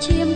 天